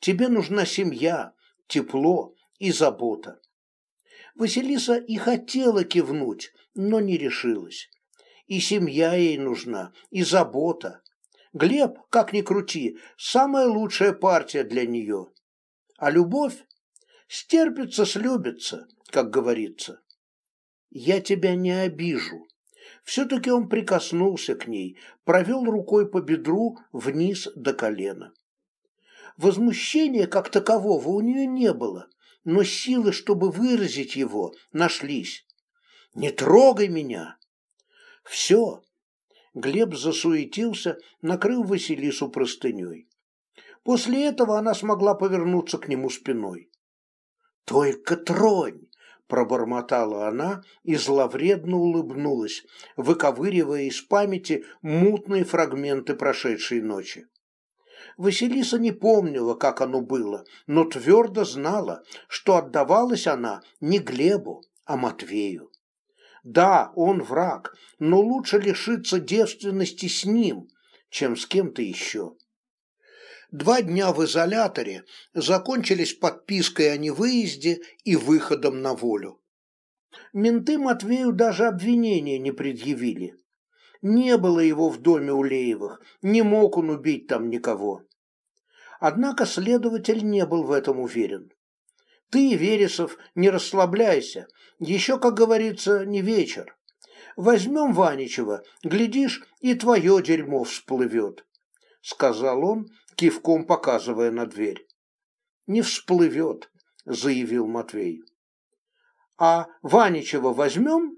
Тебе нужна семья, тепло и забота. Василиса и хотела кивнуть, но не решилась. И семья ей нужна, и забота. Глеб, как ни крути, самая лучшая партия для нее. А любовь стерпится, слюбится, как говорится. Я тебя не обижу, все-таки он прикоснулся к ней, провел рукой по бедру вниз до колена. Возмущения как такового у нее не было, но силы, чтобы выразить его, нашлись. «Не трогай меня!» «Все!» Глеб засуетился, накрыл Василису простыней. После этого она смогла повернуться к нему спиной. «Только тронь!» Пробормотала она и зловредно улыбнулась, выковыривая из памяти мутные фрагменты прошедшей ночи. Василиса не помнила, как оно было, но твердо знала, что отдавалась она не Глебу, а Матвею. Да, он враг, но лучше лишиться девственности с ним, чем с кем-то еще. Два дня в изоляторе закончились подпиской о невыезде и выходом на волю. Менты Матвею даже обвинения не предъявили. Не было его в доме Улеевых, не мог он убить там никого. Однако следователь не был в этом уверен. Ты, Вересов, не расслабляйся, еще, как говорится, не вечер. Возьмем Ваничева, глядишь, и твое дерьмо всплывет, — сказал он, кивком показывая на дверь. «Не всплывет», — заявил Матвей. «А Ваничева возьмем?»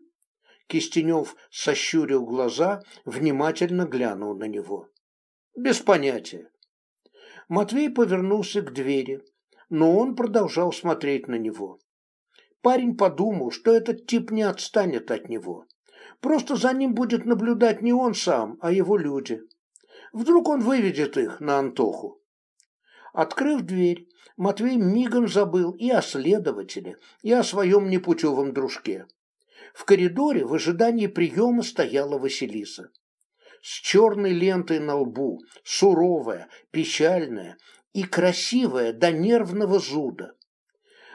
Кистенев сощурил глаза, внимательно глянул на него. «Без понятия». Матвей повернулся к двери, но он продолжал смотреть на него. Парень подумал, что этот тип не отстанет от него. Просто за ним будет наблюдать не он сам, а его люди. Вдруг он выведет их на Антоху. Открыв дверь, Матвей мигом забыл и о следователе, и о своем непутевом дружке. В коридоре в ожидании приема стояла Василиса. С черной лентой на лбу, суровая, печальная и красивая до нервного зуда.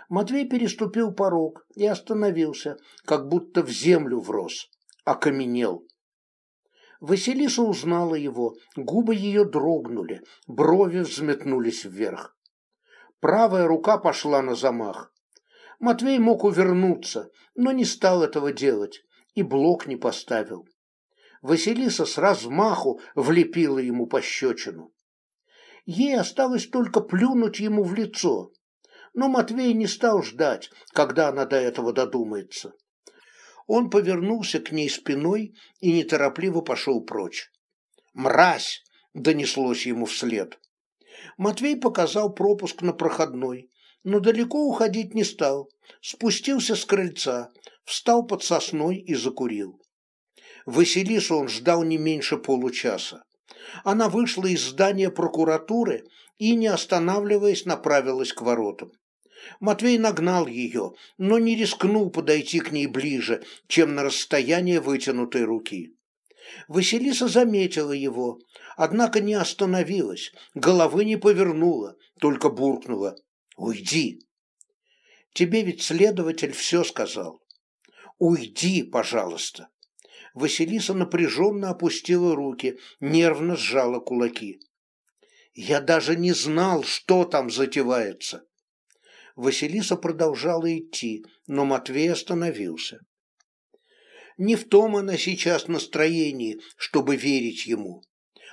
Матвей переступил порог и остановился, как будто в землю врос, окаменел. Василиса узнала его, губы ее дрогнули, брови взметнулись вверх. Правая рука пошла на замах. Матвей мог увернуться, но не стал этого делать и блок не поставил. Василиса с размаху влепила ему пощечину. Ей осталось только плюнуть ему в лицо, но Матвей не стал ждать, когда она до этого додумается. Он повернулся к ней спиной и неторопливо пошел прочь. «Мразь!» — донеслось ему вслед. Матвей показал пропуск на проходной, но далеко уходить не стал, спустился с крыльца, встал под сосной и закурил. Василису он ждал не меньше получаса. Она вышла из здания прокуратуры и, не останавливаясь, направилась к воротам. Матвей нагнал ее, но не рискнул подойти к ней ближе, чем на расстояние вытянутой руки. Василиса заметила его, однако не остановилась, головы не повернула, только буркнула «Уйди!» «Тебе ведь следователь все сказал. Уйди, пожалуйста!» Василиса напряженно опустила руки, нервно сжала кулаки. «Я даже не знал, что там затевается!» Василиса продолжала идти, но Матвей остановился. Не в том она сейчас настроении, чтобы верить ему.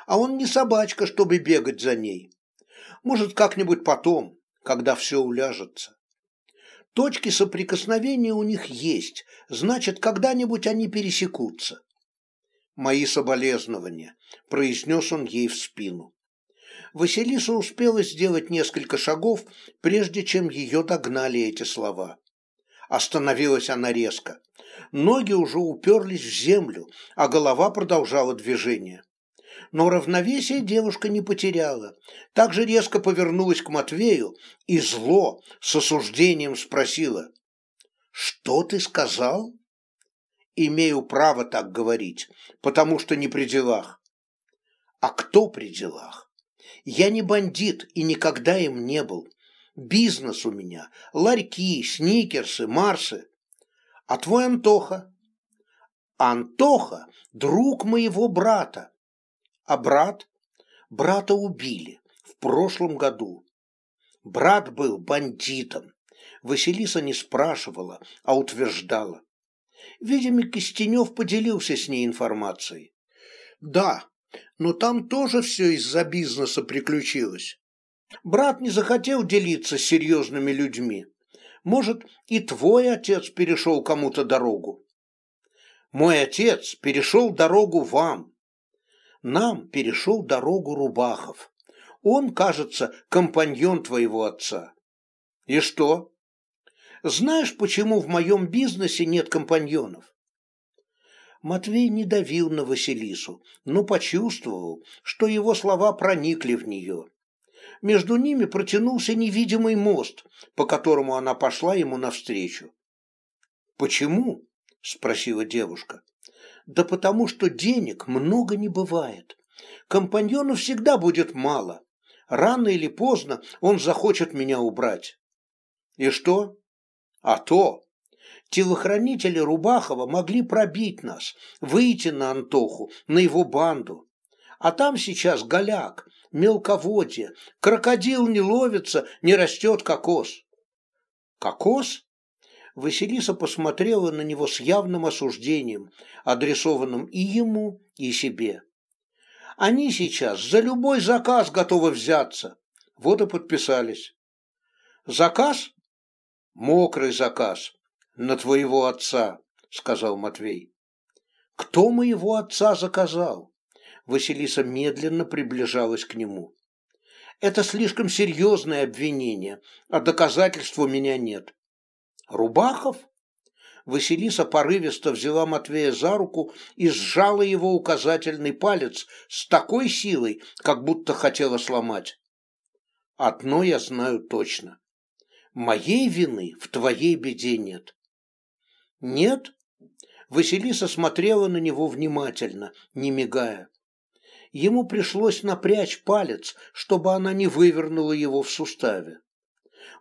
А он не собачка, чтобы бегать за ней. Может, как-нибудь потом, когда все уляжется. Точки соприкосновения у них есть, значит, когда-нибудь они пересекутся. «Мои соболезнования», – произнес он ей в спину. Василиса успела сделать несколько шагов, прежде чем ее догнали эти слова. Остановилась она резко. Ноги уже уперлись в землю, а голова продолжала движение. Но равновесие девушка не потеряла. Также резко повернулась к Матвею и зло, с осуждением спросила. «Что ты сказал?» «Имею право так говорить, потому что не при делах». «А кто при делах?» Я не бандит и никогда им не был. Бизнес у меня, ларьки, сникерсы, марсы. А твой Антоха? Антоха – друг моего брата. А брат? Брата убили в прошлом году. Брат был бандитом. Василиса не спрашивала, а утверждала. Видимо, Кистенев поделился с ней информацией. Да, но там тоже все из-за бизнеса приключилось. Брат не захотел делиться с серьезными людьми. Может, и твой отец перешел кому-то дорогу. Мой отец перешел дорогу вам. Нам перешел дорогу Рубахов. Он, кажется, компаньон твоего отца. И что? Знаешь, почему в моем бизнесе нет компаньонов? Матвей не давил на Василису, но почувствовал, что его слова проникли в нее. Между ними протянулся невидимый мост, по которому она пошла ему навстречу. «Почему?» – спросила девушка. «Да потому что денег много не бывает. Компаньонов всегда будет мало. Рано или поздно он захочет меня убрать». «И что?» «А то, Телохранители Рубахова могли пробить нас, выйти на Антоху, на его банду. А там сейчас голяк, мелководье, крокодил не ловится, не растет кокос. Кокос? Василиса посмотрела на него с явным осуждением, адресованным и ему, и себе. Они сейчас за любой заказ готовы взяться. Вот и подписались. Заказ? Мокрый заказ на твоего отца», — сказал Матвей. «Кто моего отца заказал?» Василиса медленно приближалась к нему. «Это слишком серьезное обвинение, а доказательств у меня нет». «Рубахов?» Василиса порывисто взяла Матвея за руку и сжала его указательный палец с такой силой, как будто хотела сломать. «Одно я знаю точно. Моей вины в твоей беде нет. «Нет?» Василиса смотрела на него внимательно, не мигая. Ему пришлось напрячь палец, чтобы она не вывернула его в суставе.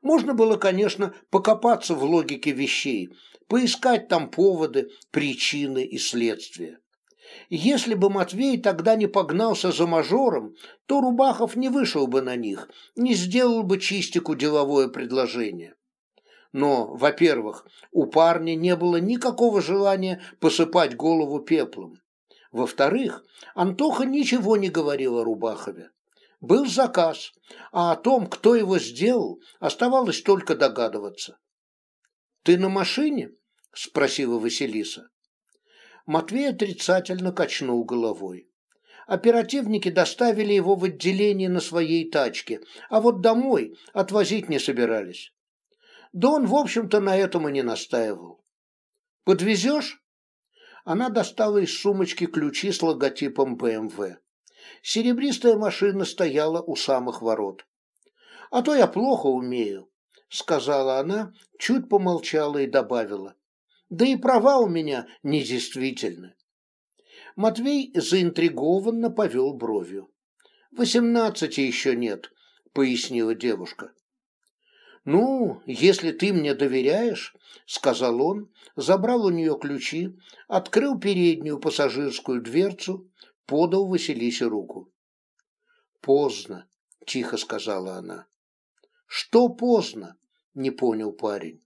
Можно было, конечно, покопаться в логике вещей, поискать там поводы, причины и следствия. Если бы Матвей тогда не погнался за мажором, то Рубахов не вышел бы на них, не сделал бы Чистику деловое предложение. Но, во-первых, у парня не было никакого желания посыпать голову пеплом. Во-вторых, Антоха ничего не говорил о Рубахове. Был заказ, а о том, кто его сделал, оставалось только догадываться. «Ты на машине?» – спросила Василиса. Матвей отрицательно качнул головой. Оперативники доставили его в отделение на своей тачке, а вот домой отвозить не собирались. Да он, в общем-то, на этом и не настаивал. «Подвезешь?» Она достала из сумочки ключи с логотипом БМВ. Серебристая машина стояла у самых ворот. «А то я плохо умею», — сказала она, чуть помолчала и добавила. «Да и права у меня недействительны». Матвей заинтригованно повел бровью. «Восемнадцати еще нет», — пояснила девушка. «Ну, если ты мне доверяешь», — сказал он, забрал у нее ключи, открыл переднюю пассажирскую дверцу, подал Василисе руку. «Поздно», — тихо сказала она. «Что поздно?» — не понял парень.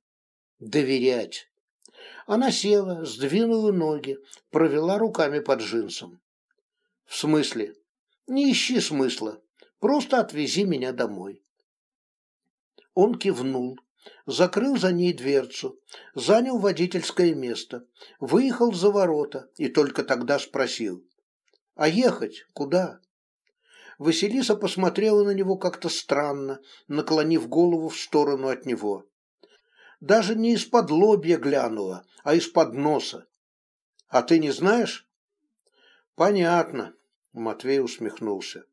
«Доверять». Она села, сдвинула ноги, провела руками под джинсом. «В смысле?» «Не ищи смысла. Просто отвези меня домой». Он кивнул, закрыл за ней дверцу, занял водительское место, выехал за ворота и только тогда спросил. «А ехать куда?» Василиса посмотрела на него как-то странно, наклонив голову в сторону от него даже не из-под лобья глянула, а из-под носа. А ты не знаешь? Понятно, Матвей усмехнулся.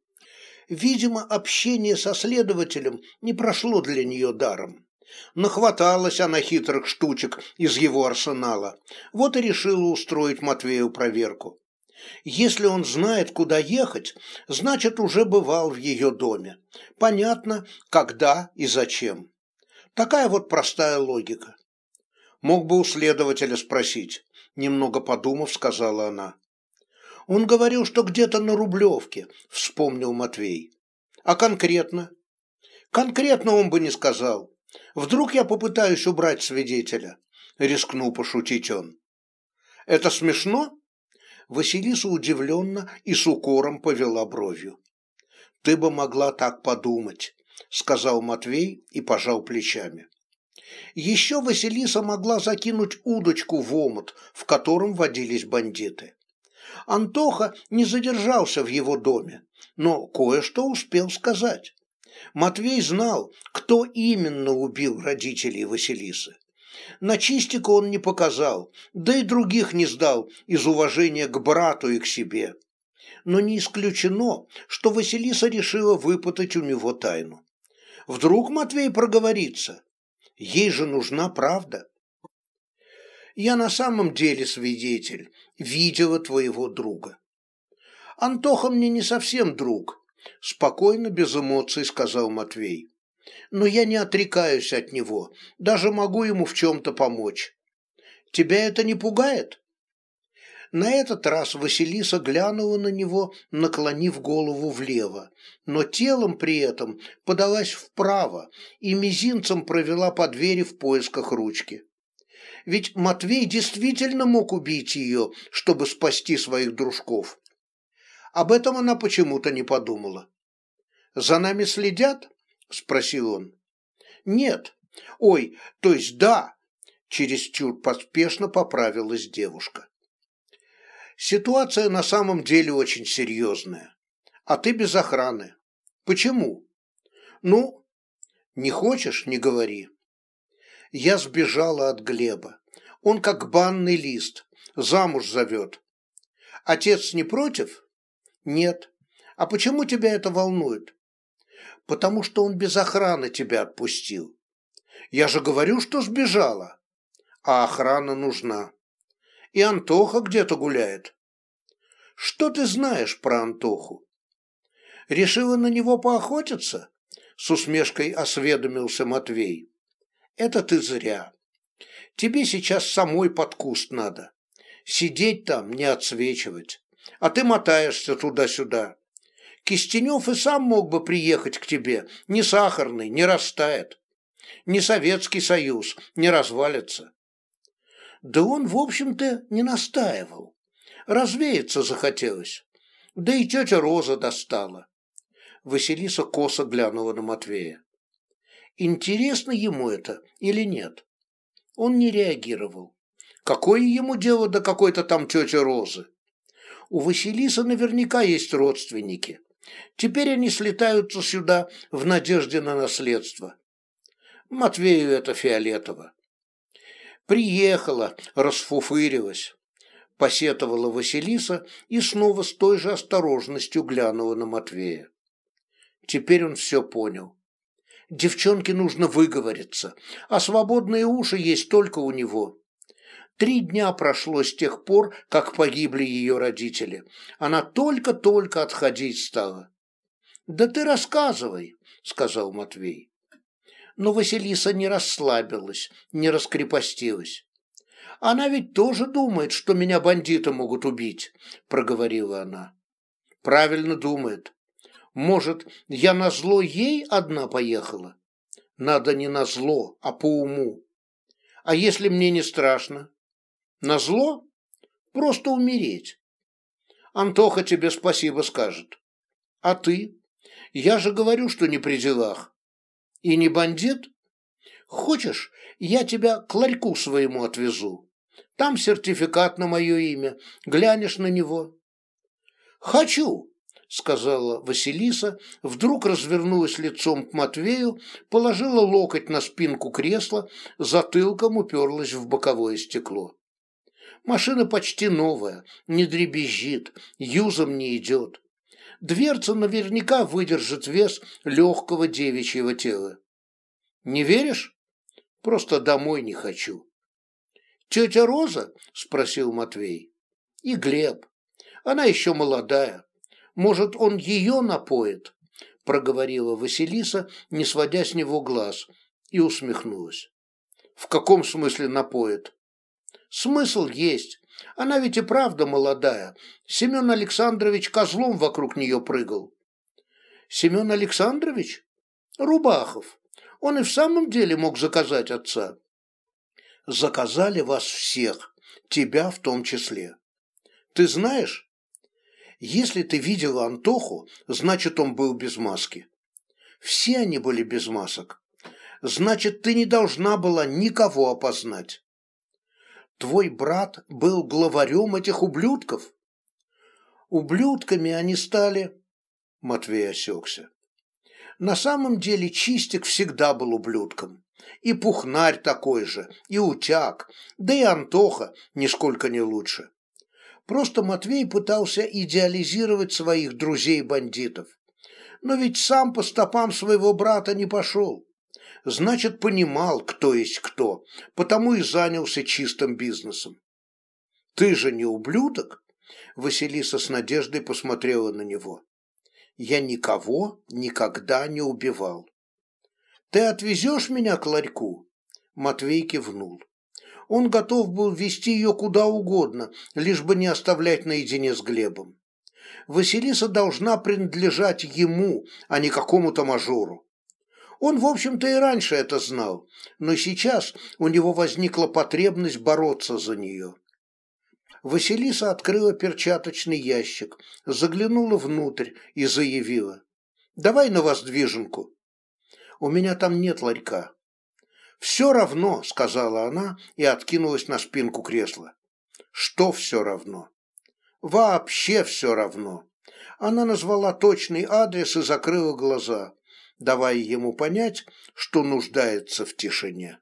Видимо, общение со следователем не прошло для нее даром. Нахваталась она хитрых штучек из его арсенала. Вот и решила устроить Матвею проверку. Если он знает, куда ехать, значит, уже бывал в ее доме. Понятно, когда и зачем. Такая вот простая логика. Мог бы у следователя спросить, немного подумав, сказала она. Он говорил, что где-то на Рублевке, вспомнил Матвей. А конкретно? Конкретно он бы не сказал. Вдруг я попытаюсь убрать свидетеля, рискнул пошутить он. Это смешно? Василиса удивленно и с укором повела бровью. Ты бы могла так подумать, сказал Матвей и пожал плечами. Еще Василиса могла закинуть удочку в омут, в котором водились бандиты. Антоха не задержался в его доме, но кое-что успел сказать. Матвей знал, кто именно убил родителей Василисы. На чистика он не показал, да и других не сдал из уважения к брату и к себе. Но не исключено, что Василиса решила выпытать у него тайну. Вдруг Матвей проговорится. Ей же нужна правда. Я на самом деле свидетель, видела твоего друга. Антоха мне не совсем друг, спокойно, без эмоций сказал Матвей. Но я не отрекаюсь от него, даже могу ему в чем-то помочь. Тебя это не пугает? На этот раз Василиса глянула на него, наклонив голову влево, но телом при этом подалась вправо и мизинцем провела по двери в поисках ручки. Ведь Матвей действительно мог убить ее, чтобы спасти своих дружков. Об этом она почему-то не подумала. «За нами следят?» – спросил он. «Нет. Ой, то есть да!» – чересчур поспешно поправилась девушка. Ситуация на самом деле очень серьезная. А ты без охраны. Почему? Ну, не хочешь, не говори. Я сбежала от Глеба. Он как банный лист, замуж зовет. Отец не против? Нет. А почему тебя это волнует? Потому что он без охраны тебя отпустил. Я же говорю, что сбежала. А охрана нужна и Антоха где-то гуляет. Что ты знаешь про Антоху? Решила на него поохотиться? С усмешкой осведомился Матвей. Это ты зря. Тебе сейчас самой под куст надо. Сидеть там, не отсвечивать. А ты мотаешься туда-сюда. Кистенев и сам мог бы приехать к тебе, не сахарный, не растает. Не Советский Союз, не развалится. Да он, в общем-то, не настаивал. Развеяться захотелось. Да и тетя Роза достала. Василиса косо глянула на Матвея. Интересно ему это или нет? Он не реагировал. Какое ему дело до какой-то там тети Розы? У Василисы наверняка есть родственники. Теперь они слетаются сюда в надежде на наследство. Матвею это фиолетово. Приехала, расфуфырилась, посетовала Василиса и снова с той же осторожностью глянула на Матвея. Теперь он все понял. Девчонке нужно выговориться, а свободные уши есть только у него. Три дня прошло с тех пор, как погибли ее родители. Она только-только отходить стала. «Да ты рассказывай», — сказал Матвей. Но Василиса не расслабилась, не раскрепостилась. «Она ведь тоже думает, что меня бандиты могут убить», — проговорила она. «Правильно думает. Может, я на зло ей одна поехала? Надо не на зло, а по уму. А если мне не страшно? На зло? Просто умереть. Антоха тебе спасибо скажет. А ты? Я же говорю, что не при делах. И не бандит? Хочешь, я тебя к ларьку своему отвезу? Там сертификат на мое имя. Глянешь на него. Хочу, сказала Василиса, вдруг развернулась лицом к Матвею, положила локоть на спинку кресла, затылком уперлась в боковое стекло. Машина почти новая, не дребезжит, юзом не идет. Дверца наверняка выдержит вес легкого девичьего тела. Не веришь? Просто домой не хочу. Тетя Роза? Спросил Матвей. И Глеб. Она еще молодая. Может, он ее напоит? Проговорила Василиса, не сводя с него глаз, и усмехнулась. В каком смысле напоит? Смысл есть. Она ведь и правда молодая. Семен Александрович козлом вокруг нее прыгал. Семен Александрович? Рубахов. Он и в самом деле мог заказать отца. Заказали вас всех, тебя в том числе. Ты знаешь, если ты видела Антоху, значит, он был без маски. Все они были без масок. Значит, ты не должна была никого опознать. Твой брат был главарем этих ублюдков? Ублюдками они стали... Матвей осекся. На самом деле Чистик всегда был ублюдком. И Пухнарь такой же, и Утяг, да и Антоха нисколько не лучше. Просто Матвей пытался идеализировать своих друзей-бандитов. Но ведь сам по стопам своего брата не пошел значит, понимал, кто есть кто, потому и занялся чистым бизнесом. «Ты же не ублюдок?» Василиса с надеждой посмотрела на него. «Я никого никогда не убивал». «Ты отвезешь меня к ларьку?» Матвей кивнул. Он готов был вести ее куда угодно, лишь бы не оставлять наедине с Глебом. Василиса должна принадлежать ему, а не какому-то мажору. Он, в общем-то, и раньше это знал, но сейчас у него возникла потребность бороться за нее. Василиса открыла перчаточный ящик, заглянула внутрь и заявила. «Давай на вас движенку». «У меня там нет ларька». «Все равно», — сказала она и откинулась на спинку кресла. «Что все равно?» «Вообще все равно». Она назвала точный адрес и закрыла глаза давая ему понять, что нуждается в тишине.